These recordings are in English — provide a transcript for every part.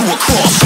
to a cross.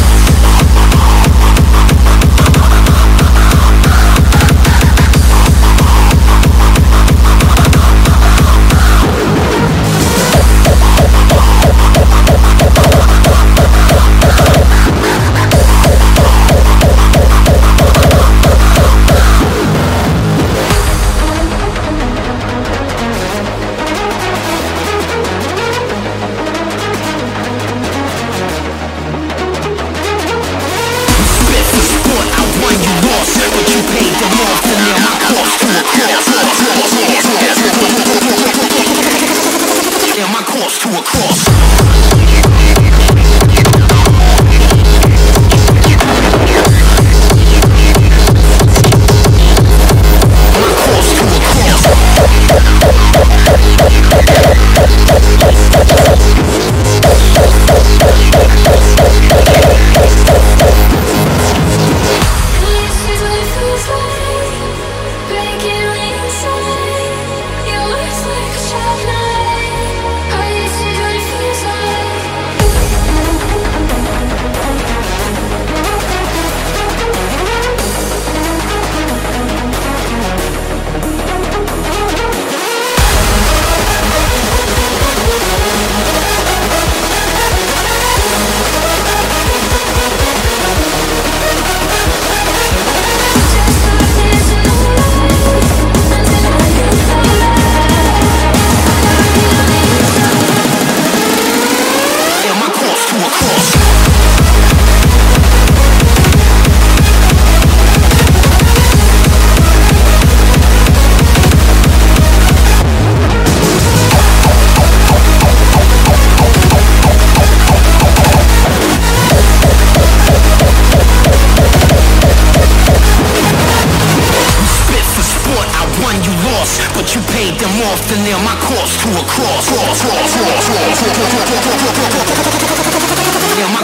Yeah. Off to nail my cross to a cross. cross, cross, cross, cross, Nail my cross to a